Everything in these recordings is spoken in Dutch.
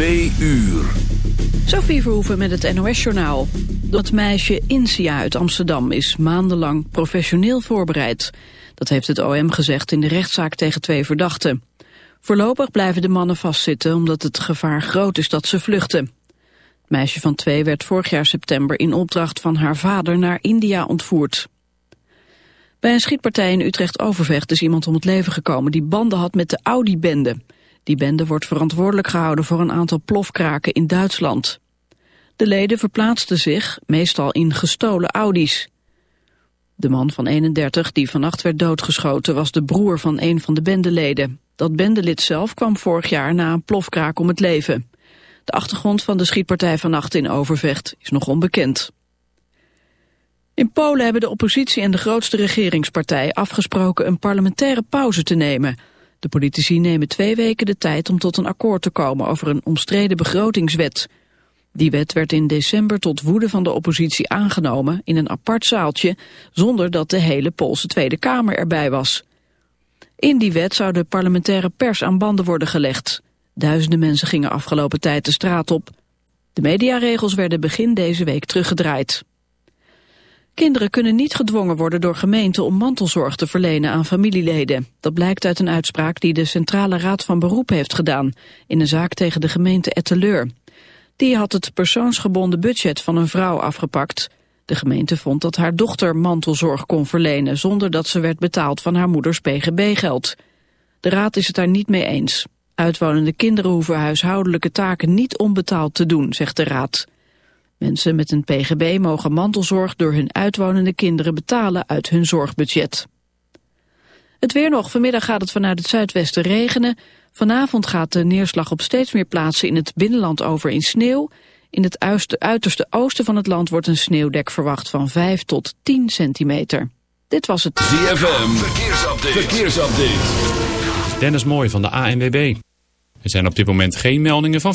2 uur. Sophie Verhoeven met het NOS-journaal. Dat meisje Insia uit Amsterdam is maandenlang professioneel voorbereid. Dat heeft het OM gezegd in de rechtszaak tegen twee verdachten. Voorlopig blijven de mannen vastzitten omdat het gevaar groot is dat ze vluchten. Het meisje van twee werd vorig jaar september in opdracht van haar vader naar India ontvoerd. Bij een schietpartij in Utrecht-Overvecht is iemand om het leven gekomen die banden had met de Audi-bende. Die bende wordt verantwoordelijk gehouden voor een aantal plofkraken in Duitsland. De leden verplaatsten zich, meestal in gestolen Audi's. De man van 31 die vannacht werd doodgeschoten was de broer van een van de bendeleden. Dat bendelid zelf kwam vorig jaar na een plofkraak om het leven. De achtergrond van de schietpartij vannacht in Overvecht is nog onbekend. In Polen hebben de oppositie en de grootste regeringspartij afgesproken een parlementaire pauze te nemen... De politici nemen twee weken de tijd om tot een akkoord te komen over een omstreden begrotingswet. Die wet werd in december tot woede van de oppositie aangenomen in een apart zaaltje zonder dat de hele Poolse Tweede Kamer erbij was. In die wet zou de parlementaire pers aan banden worden gelegd. Duizenden mensen gingen afgelopen tijd de straat op. De mediaregels werden begin deze week teruggedraaid. Kinderen kunnen niet gedwongen worden door gemeenten om mantelzorg te verlenen aan familieleden. Dat blijkt uit een uitspraak die de Centrale Raad van Beroep heeft gedaan in een zaak tegen de gemeente Etteleur. Die had het persoonsgebonden budget van een vrouw afgepakt. De gemeente vond dat haar dochter mantelzorg kon verlenen zonder dat ze werd betaald van haar moeders pgb-geld. De raad is het daar niet mee eens. Uitwonende kinderen hoeven huishoudelijke taken niet onbetaald te doen, zegt de raad. Mensen met een pgb mogen mantelzorg door hun uitwonende kinderen betalen uit hun zorgbudget. Het weer nog. Vanmiddag gaat het vanuit het zuidwesten regenen. Vanavond gaat de neerslag op steeds meer plaatsen in het binnenland over in sneeuw. In het uiterste oosten van het land wordt een sneeuwdek verwacht van 5 tot 10 centimeter. Dit was het ZFM. Verkeersupdate. Verkeersupdate. Dennis Mooi van de ANWB. Er zijn op dit moment geen meldingen van...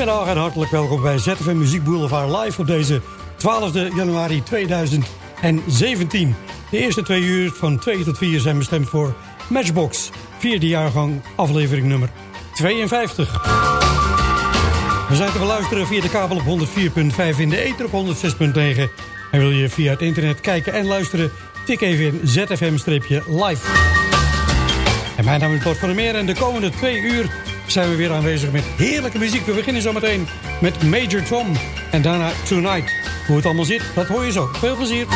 Goedemiddag en hartelijk welkom bij ZFM Muziek Boulevard live op deze 12 januari 2017. De eerste twee uur van 2 tot 4 zijn bestemd voor Matchbox, vierde jaargang, aflevering nummer 52. We zijn te beluisteren via de kabel op 104.5 in de ether op 106.9. En wil je via het internet kijken en luisteren, tik even in ZFM-live. En mijn naam is Bart van der Meer en de komende twee uur zijn we weer aanwezig met heerlijke muziek. We beginnen zometeen met Major Tom en daarna Tonight. Hoe het allemaal zit, dat hoor je zo. Veel plezier.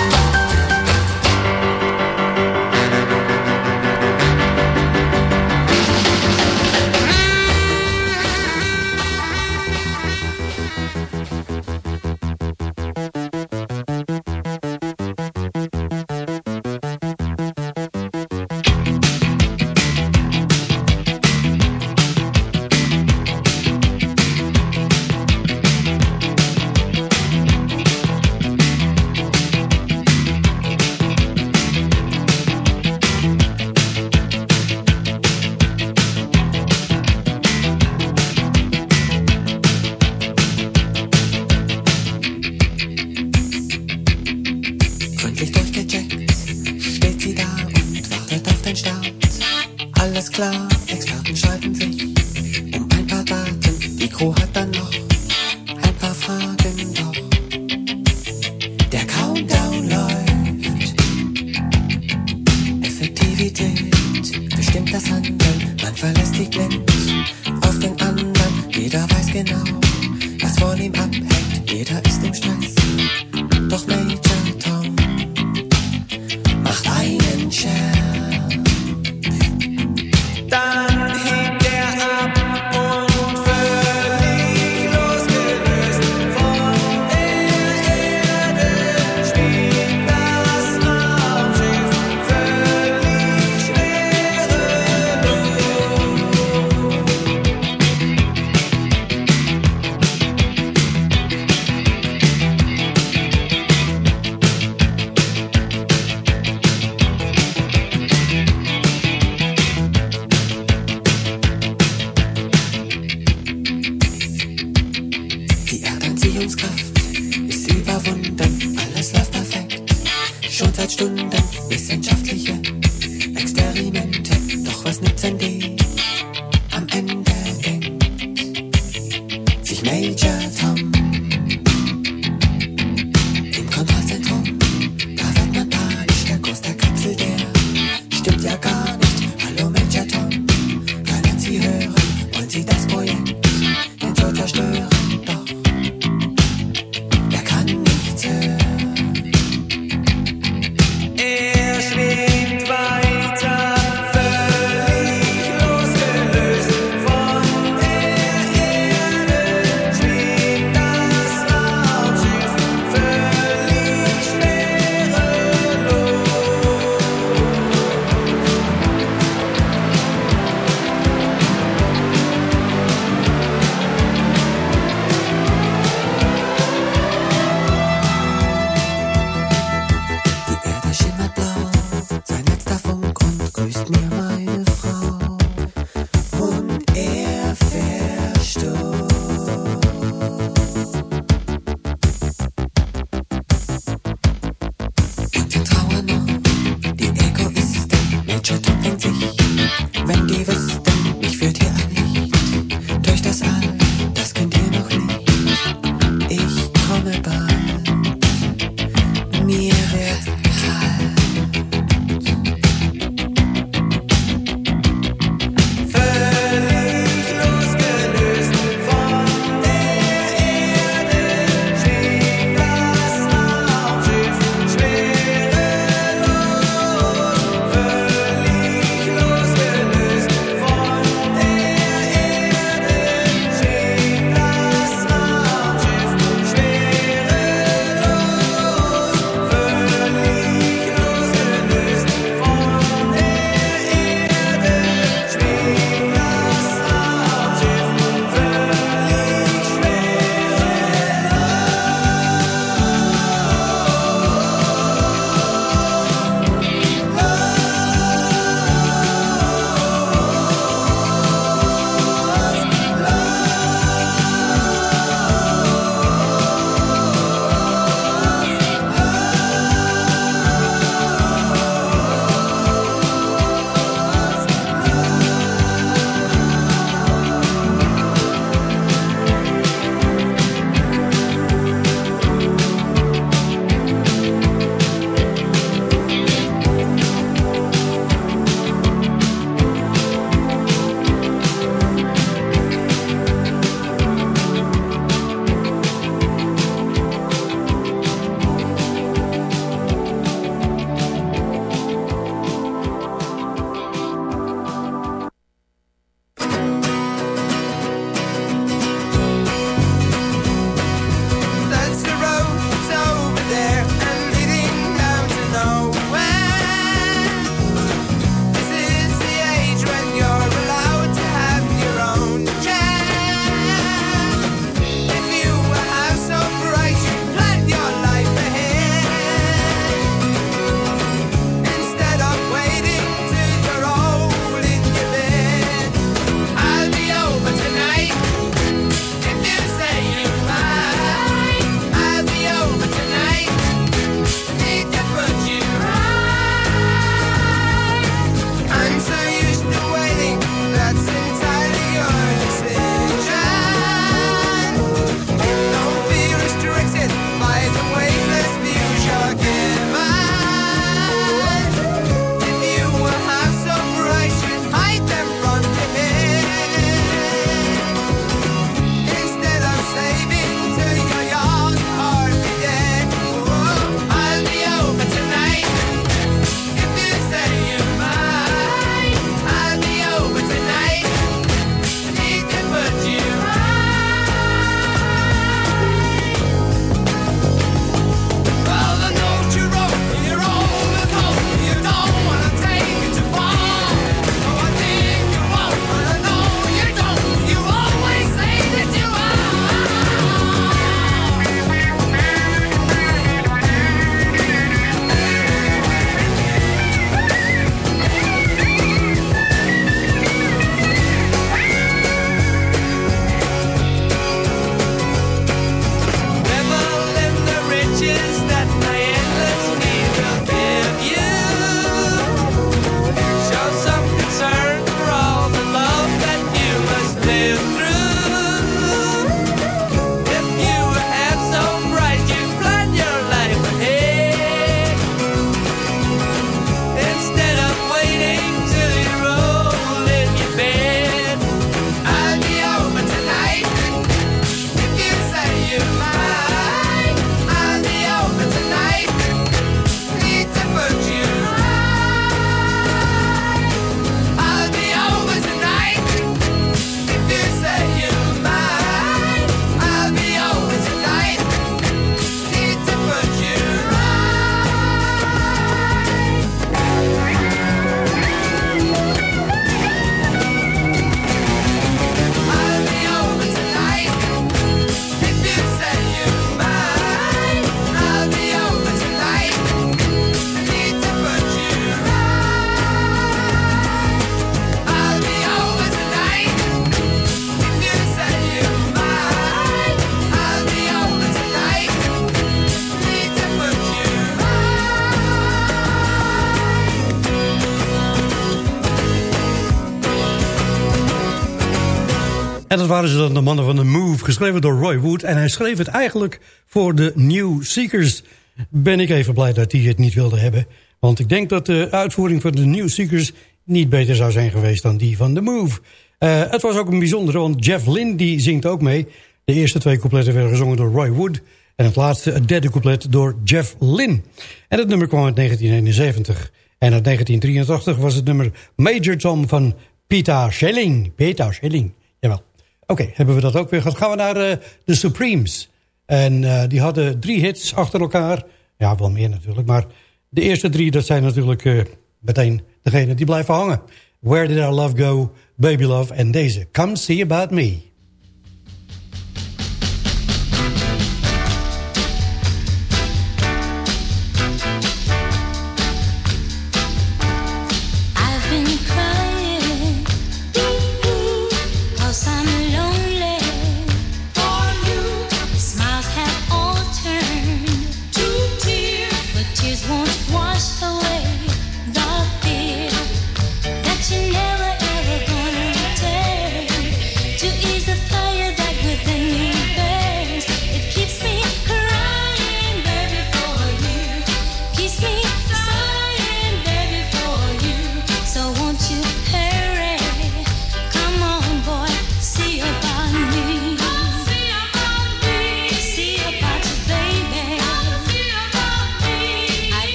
Waren ze dan de mannen van The Move, geschreven door Roy Wood. En hij schreef het eigenlijk voor de New Seekers. Ben ik even blij dat hij het niet wilde hebben. Want ik denk dat de uitvoering van de New Seekers niet beter zou zijn geweest dan die van The Move. Uh, het was ook een bijzondere, want Jeff Lynne die zingt ook mee. De eerste twee coupletten werden gezongen door Roy Wood. En het laatste, het derde couplet, door Jeff Lynne. En het nummer kwam uit 1971. En uit 1983 was het nummer Major Tom van Peter Schelling. Peter Schelling, jawel. Oké, hebben we dat ook weer gehad. Gaan we naar uh, de Supremes. En uh, die hadden drie hits achter elkaar. Ja, wel meer natuurlijk. Maar de eerste drie, dat zijn natuurlijk uh, meteen degene die blijven hangen. Where Did Our Love Go, Baby Love en deze. Come See About Me.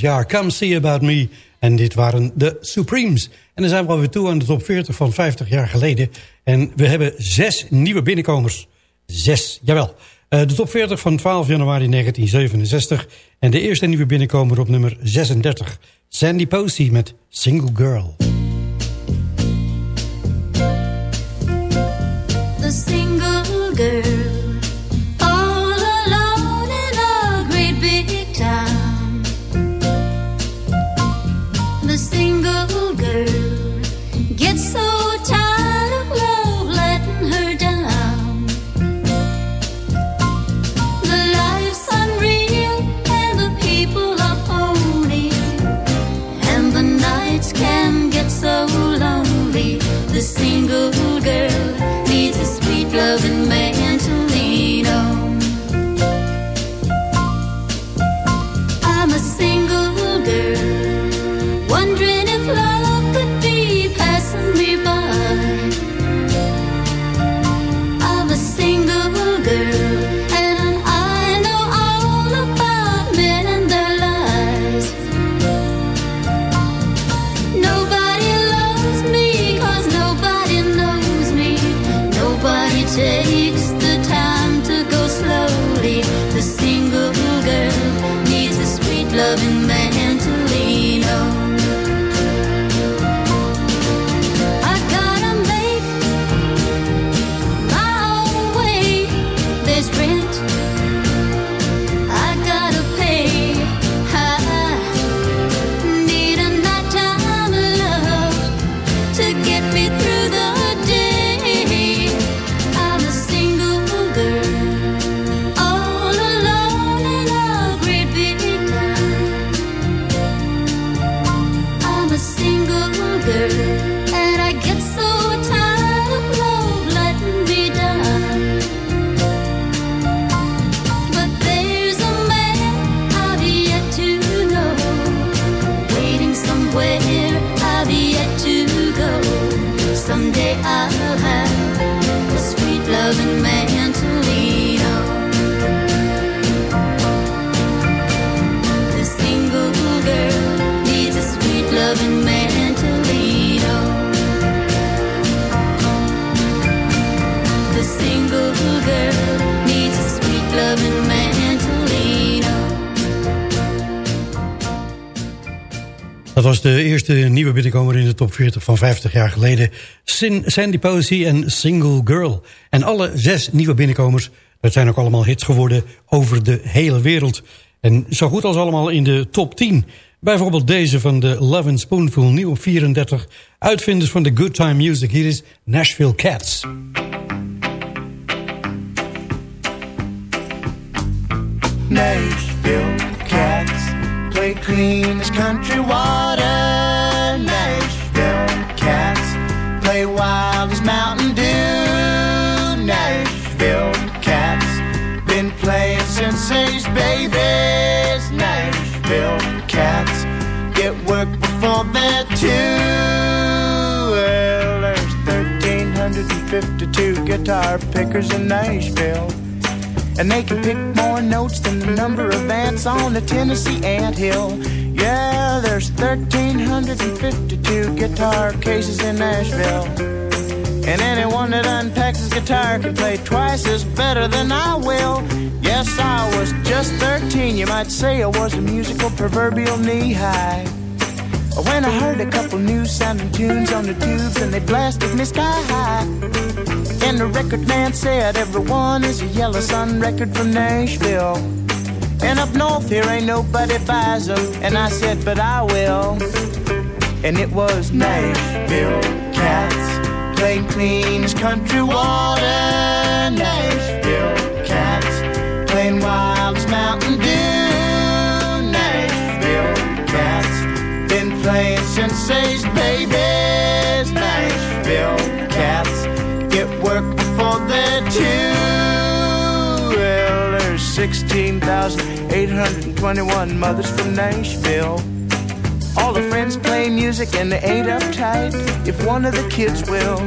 Jaar Come See About Me. En dit waren de Supremes. En dan zijn we alweer toe aan de top 40 van 50 jaar geleden. En we hebben zes nieuwe binnenkomers. Zes, jawel. Uh, de top 40 van 12 januari 1967. En de eerste nieuwe binnenkomer op nummer 36. Sandy Posey met Single Girl. The single girl the sea. Dat was de eerste nieuwe binnenkomer in de top 40 van 50 jaar geleden. Sin, Sandy Posey en Single Girl. En alle zes nieuwe binnenkomers, dat zijn ook allemaal hits geworden over de hele wereld. En zo goed als allemaal in de top 10. Bijvoorbeeld deze van de Love and Spoonful, nieuw op 34. Uitvinders van de Good Time Music. Hier is. Nashville cats play clean as country water. Nashville cats play wild as Mountain Dew. Nashville cats been playing since babies. Nashville cats get work before they're two. Well, there's 1,352 guitar pickers in Nashville. And they can pick more notes than the number of ants on the Tennessee anthill. Yeah, there's 1,352 guitar cases in Nashville. And anyone that unpacks his guitar can play twice as better than I will. Yes, I was just 13. You might say I was a musical proverbial knee high. When I heard a couple new sounding tunes on the tubes and they blasted me sky high. And the record man said everyone is a yellow sun record from Nashville. And up north here ain't nobody buys them. And I said, but I will. And it was Nashville cats playing clean as country water. Nashville cats playing wild as Mountain Dew. Nashville cats been playing since they's babies. 16,821 mothers from Nashville. All the friends play music and they ain't uptight if one of the kids will.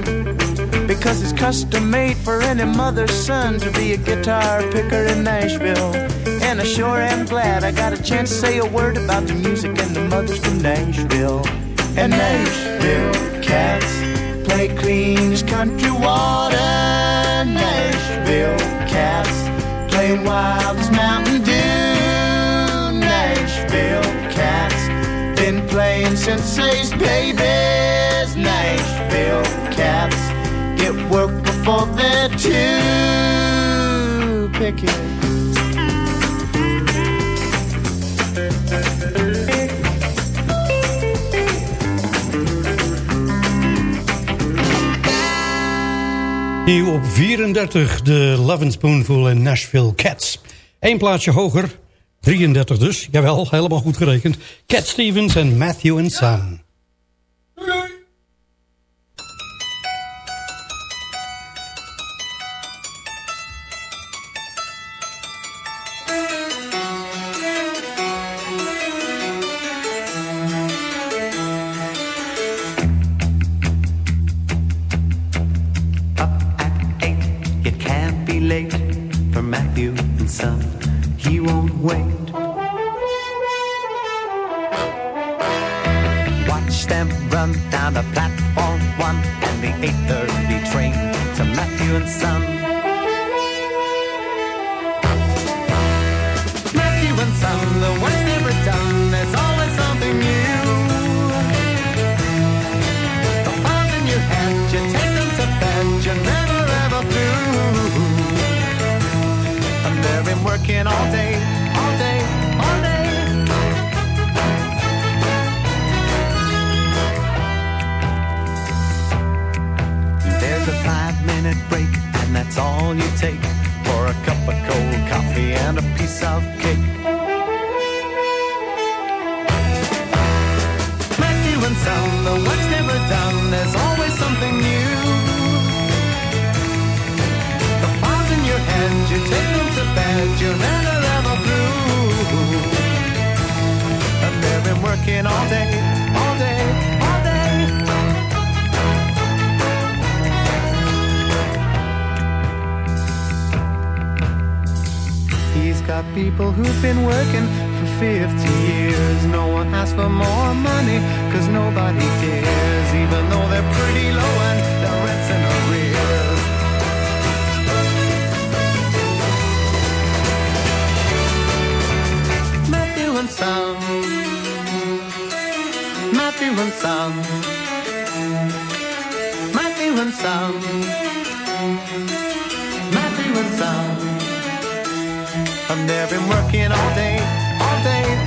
Because it's custom made for any mother's son to be a guitar picker in Nashville. And I sure am glad I got a chance to say a word about the music and the mothers from Nashville. And Nashville cats play clean as country water. Nashville cats wild as Mountain Dew. Nashville cats been playing since they's babies. Nashville cats get work before they're too picky. Nieuw op 34, de Love Spoonful en Nashville Cats. Eén plaatsje hoger, 33 dus, jawel, helemaal goed gerekend. Cat Stevens en Matthew and Son. Son, the work's never done. There's always something new. The in your hand, you take them to you're never ever through. And working all day, all day, all day. There's a five minute break, and that's all you take for a cup of cold coffee and a piece of cake. Son, the work's never done. There's always something new. The files in your hand, you take them to bed. You're never ever through. And they've been working all day, all day, all day. He's got people who've been working 50 years. No one asks for more money, cause nobody cares, even though they're pretty low and the rent's in arrears. Matthew and Son, Matthew and Son, Matthew and Son, Matthew and Son. And they've been working all day birthday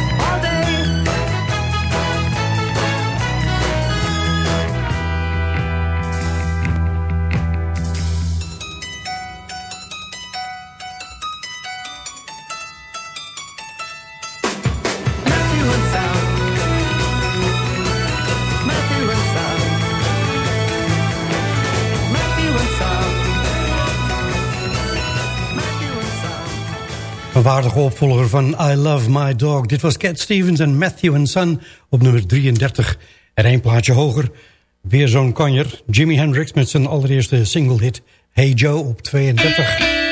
Waardige opvolger van I Love My Dog. Dit was Cat Stevens en Matthew and Son op nummer 33. En één plaatje hoger, weer zo'n kanjer. Jimi Hendrix met zijn allereerste single hit Hey Joe op 32.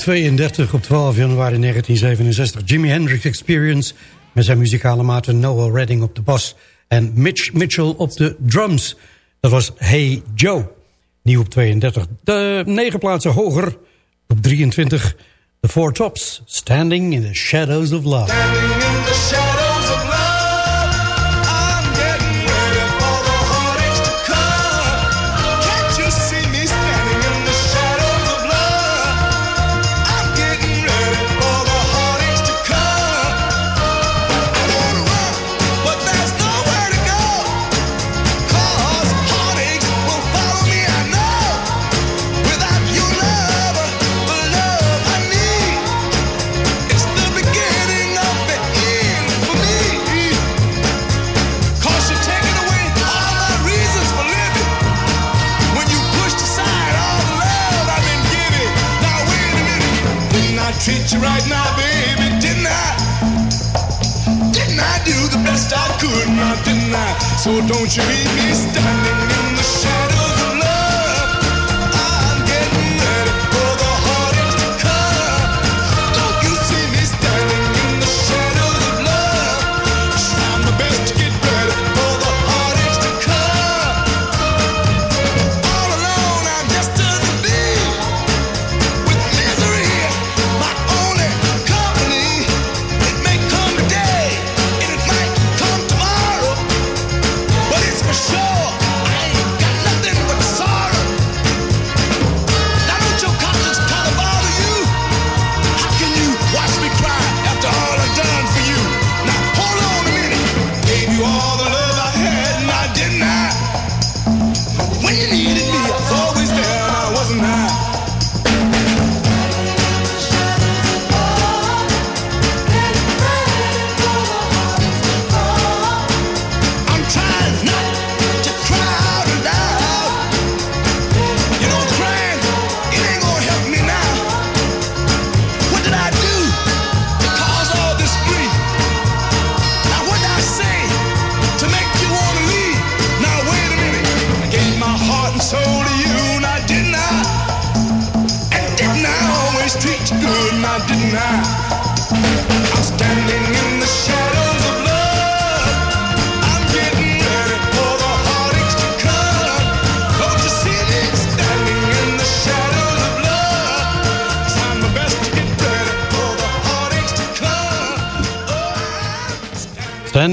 32 op 12 januari 1967. Jimi Hendrix Experience met zijn muzikale maten Noah Redding op de bas... en Mitch Mitchell op de drums. Dat was Hey Joe, nieuw op 32. De negen plaatsen hoger op 23. The Four Tops, Standing in the Shadows of Love. So don't you leave me standing.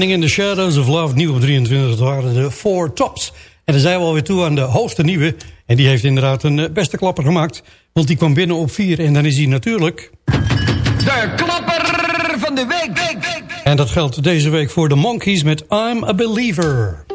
In the Shadows of Love. Nieuw op 23, dat waren de Four Tops. En dan zijn we alweer toe aan de hoogste nieuwe. En die heeft inderdaad een eh, beste klapper gemaakt. Want die kwam binnen op 4 en dan is hij natuurlijk... De klapper van de week. week. En dat geldt deze week voor de Monkeys met I'm a Believer.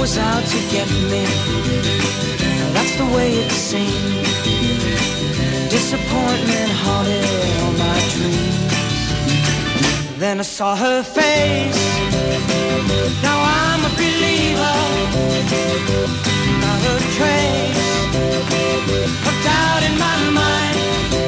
was out to get me. That's the way it seemed. Disappointment haunted all my dreams. Then I saw her face. Now I'm a believer. Not a trace of doubt in my mind.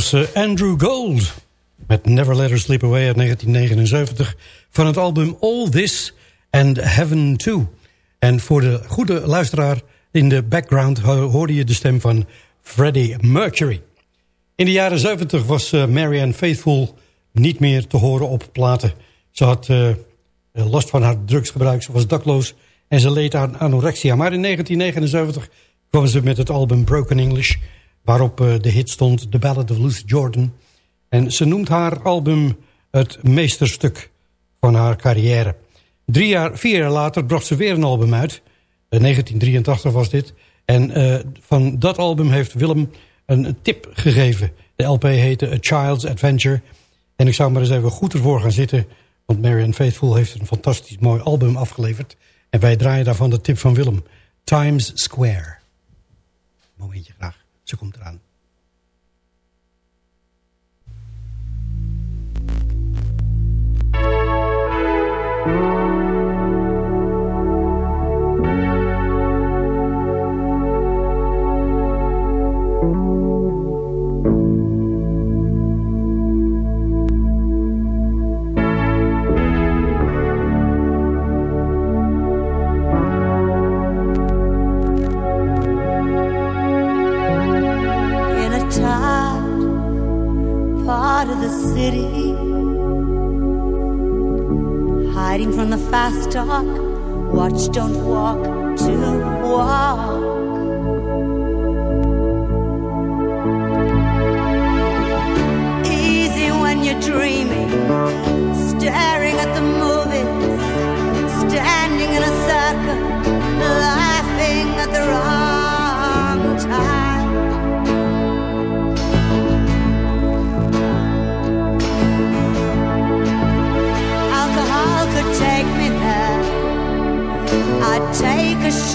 Was eh, Andrew Gold met Never Let Her Slip Away uit 1979 van het album All This and Heaven Too. En voor de goede luisteraar in de background ho- hoorde je de stem van Freddie Mercury. In de jaren 70 was eh, Marianne Faithfull niet meer te horen op platen. Ze had eh, last van haar drugsgebruik, ze was dakloos en ze leed aan anorexia. Maar in 1979 kwam ze met het album Broken English... waarop eh, de hit stond The Ballad of Lucy Jordan. En ze noemt haar album het meesterstuk van haar carrière. Drie jaar, vier jaar later bracht ze weer een album uit. In 1983 was dit. En eh, van dat album heeft Willem een tip gegeven. De LP heette A Child's Adventure. En ik zou maar eens even goed ervoor gaan zitten... want Marianne Faithfull heeft een fantastisch mooi album afgeleverd. En wij draaien daarvan de tip van Willem. Times Square. Momentje graag. Ze komt eraan. in part of the city, hiding from the fast talk. Watch, don't walk to walk. Easy when you're dreaming, staring at the movies, standing in a circle, laughing at the wrong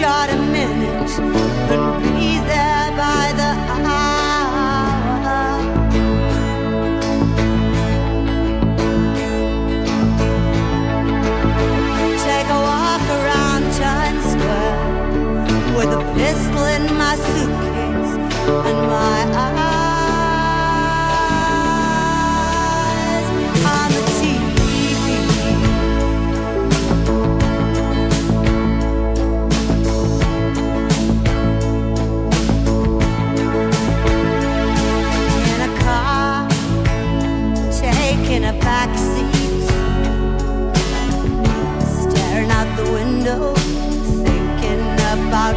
got a minute?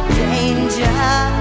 Danger.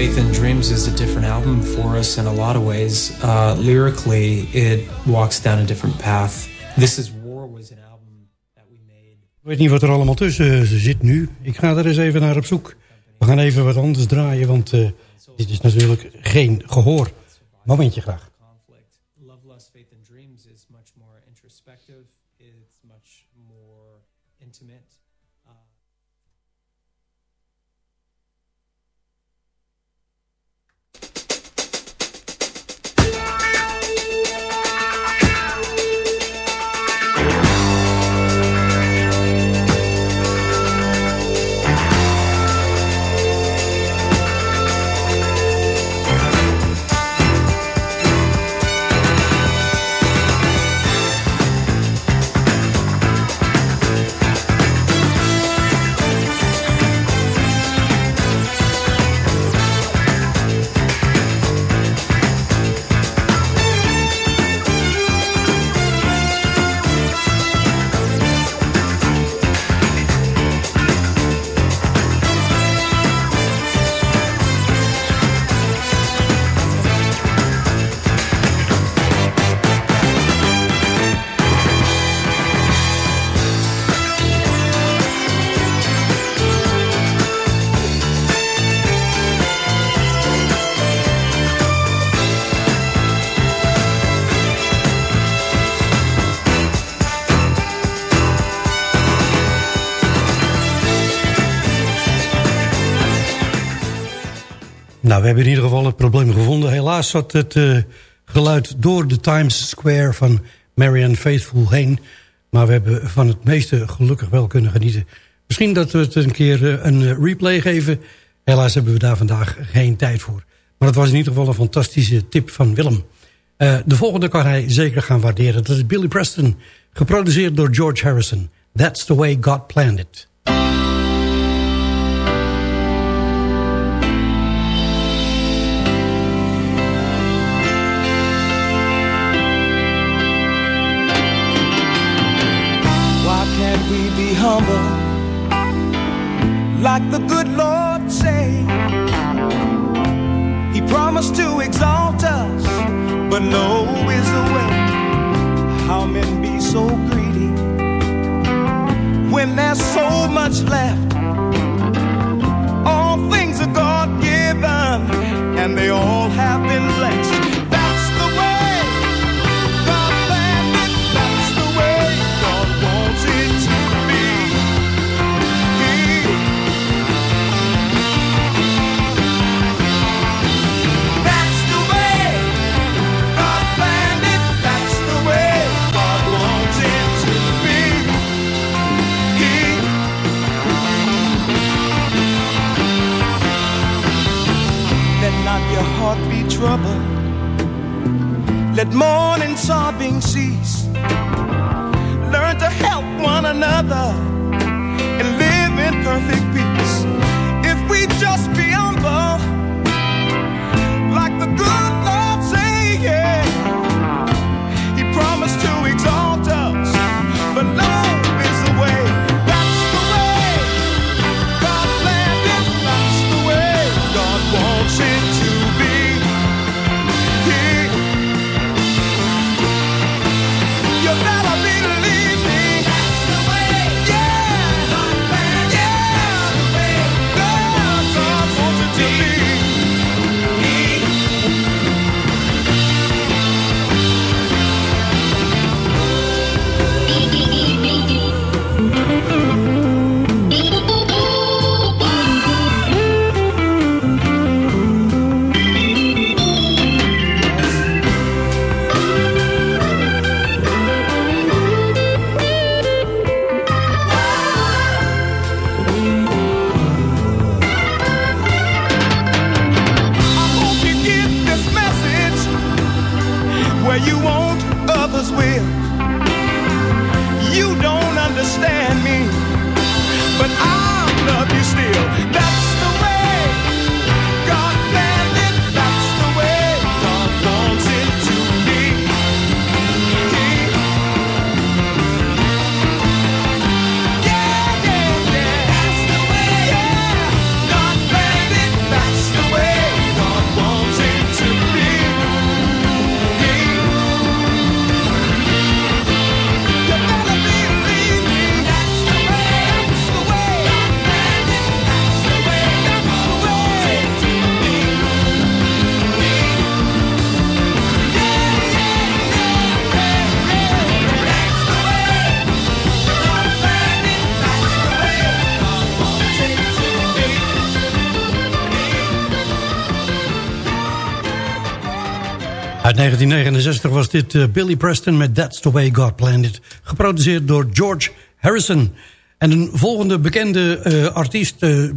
Faith, and Dreams is a different album for us in a lot of ways. Uh, lyrically, it walks down a different path. This is War was an album. Ik weet niet wat er allemaal tussen zit nu. Ik ga er eens even naar op zoek. We gaan even wat anders draaien, want eh, dit is natuurlijk geen gehoor. Momentje graag. We hebben in ieder geval het probleem gevonden. Helaas zat het eh, geluid door de Times Square van Marianne Faithful heen. Maar we hebben van het meeste gelukkig wel kunnen genieten. Misschien dat we het een keer eh, een eh, replay geven. Helaas hebben we daar vandaag geen tijd voor. Maar het was in ieder geval een fantastische tip van Willem. De volgende kan hij zeker gaan waarderen. Dat is Billy Preston, geproduceerd door George Harrison. That's the way God planned it. We be humble like the good Lord say? He promised to exalt us, but no is the way. How men be so greedy when there's so much left? All things are God given, and they all have been blessed. Troubled. Let mourning, sobbing cease. Learn to help one another and live in perfect 1969 was dit uh, Billy Preston met That's the Way God Planned It. Geproduceerd door George Harrison. En een volgende bekende uh, artiest... Uh,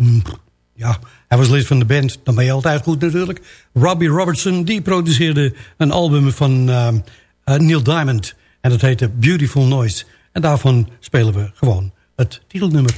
ja, hij was lid van de band. Dan ben je altijd goed natuurlijk. Robbie Robertson, die produceerde een album van Neil Diamond. En dat heette Beautiful Noise. En daarvan spelen we gewoon het titelnummer.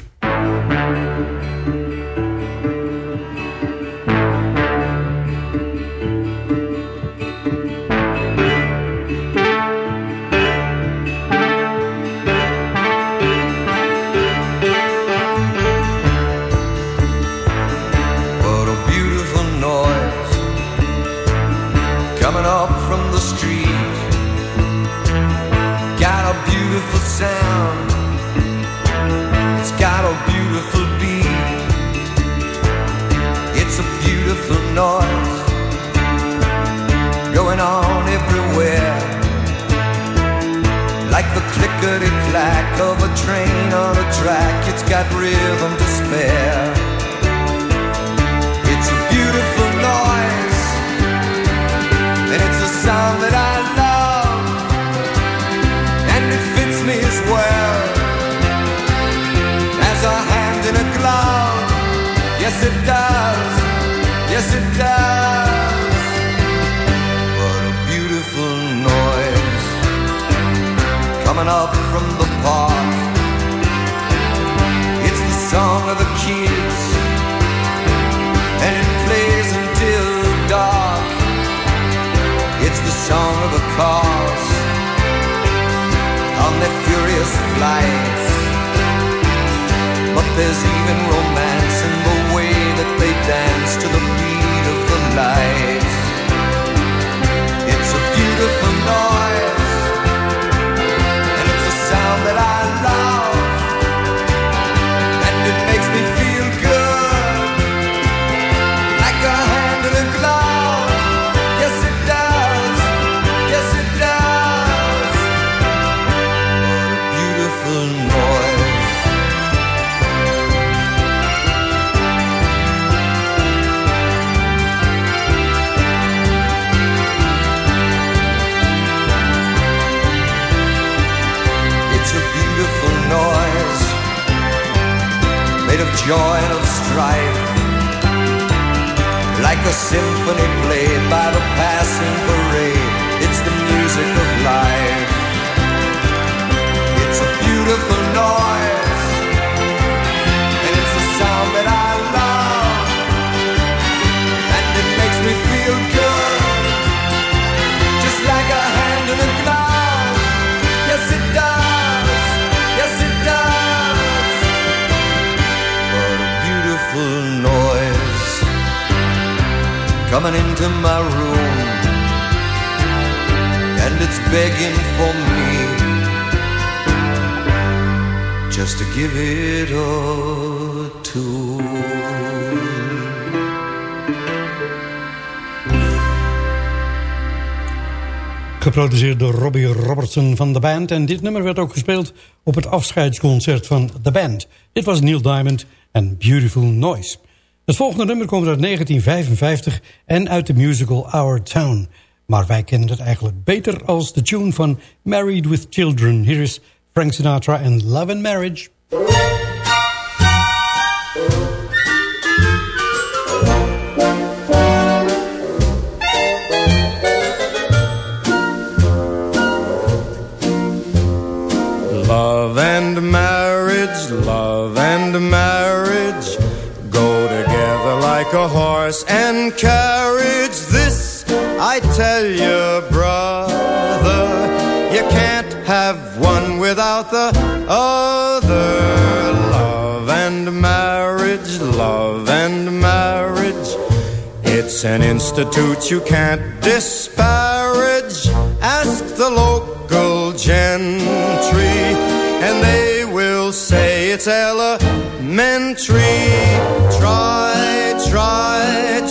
A symphony played by the passing coming into my room and it's begging for me just to give it a tune. Geproduceerd door Robbie Robertson van de band. En dit nummer werd ook gespeeld op het afscheidsconcert van de band. Dit was Neil Diamond en Beautiful Noise. Het volgende nummer komt uit 1955 en uit de musical Our Town. Maar wij kennen het eigenlijk beter als de tune van Married with Children. Hier is Frank Sinatra en Love and Marriage. Horse and carriage. This I tell you, brother, you can't have one without the other. Love and marriage, love and marriage. It's an institute you can't disparage. Ask the local gentry, and they will say it's elementary. Try,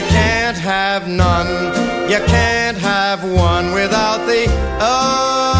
you can't have none, you can't have one without the other.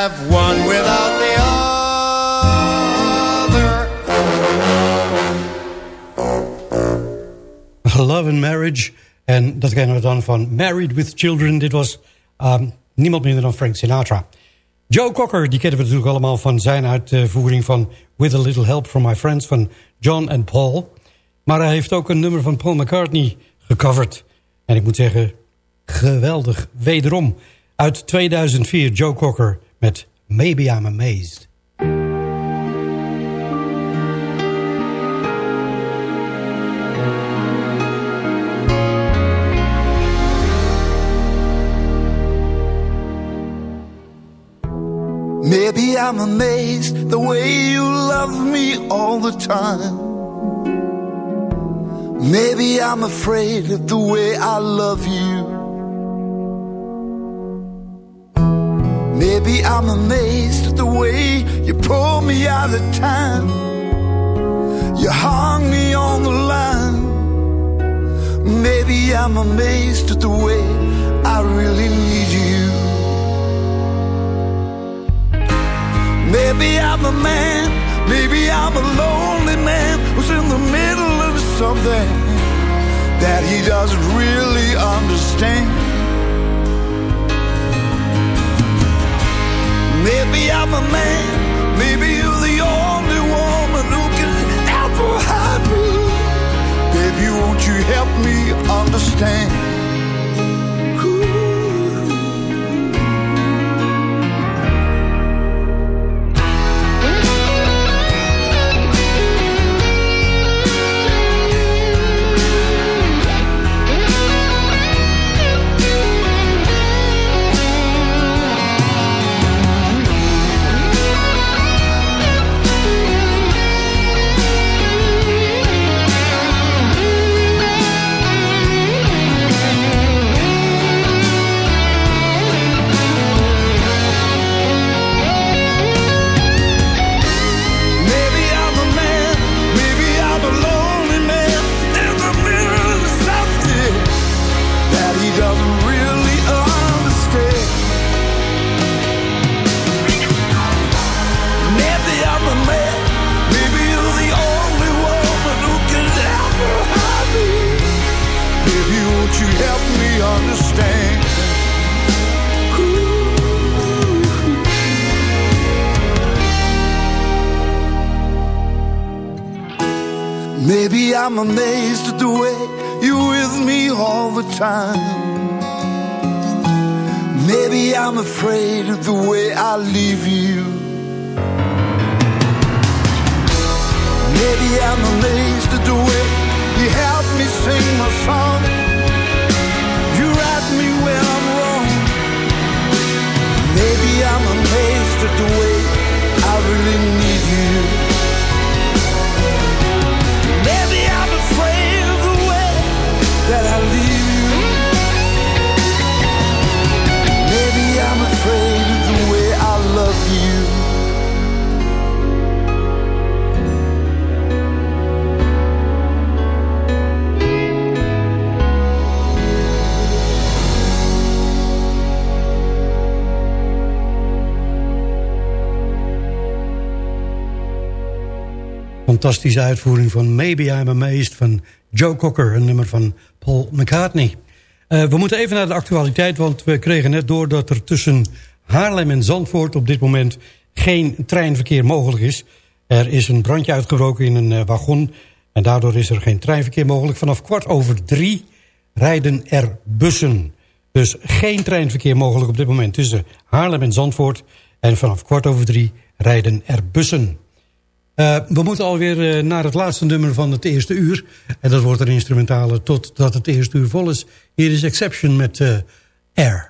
have one without the other. Love and Marriage. En dat kennen we dan van Married with Children. Dit was um, niemand minder dan Frank Sinatra. Joe Cocker, die kennen we natuurlijk allemaal van zijn uitvoering van With a Little Help from My Friends van John en Paul. Maar hij heeft ook een nummer van Paul McCartney gecoverd. En ik moet zeggen, geweldig. Wederom uit 2004 Joe Cocker met Maybe I'm Amazed. Maybe I'm amazed the way you love me all the time. Maybe I'm afraid of the way I love you. Maybe I'm amazed at the way you pull me out of time. You hung me on the line. Maybe I'm amazed at the way I really need you. Maybe I'm a man, maybe I'm a lonely man who's in the middle of something that he doesn't really understand. Maybe I'm a man, maybe you're the only woman who can ever hide me. Baby, won't you help me understand? Fantastische uitvoering van Maybe I'm Amazed van Joe Cocker, een nummer van Paul McCartney. Uh, we moeten even naar de actualiteit, want we kregen net door dat er tussen Haarlem en Zandvoort op dit moment geen treinverkeer mogelijk is. Er is een brandje uitgebroken in een uh, wagon en daardoor is er geen treinverkeer mogelijk. Vanaf kwart over drie rijden er bussen. Dus geen treinverkeer mogelijk op dit moment tussen Haarlem en Zandvoort. En vanaf kwart over drie rijden er bussen. Uh, we moeten alweer uh, naar het laatste nummer van het eerste uur. En dat wordt een instrumentale totdat het eerste uur vol is. Hier is Exception met uh, Air.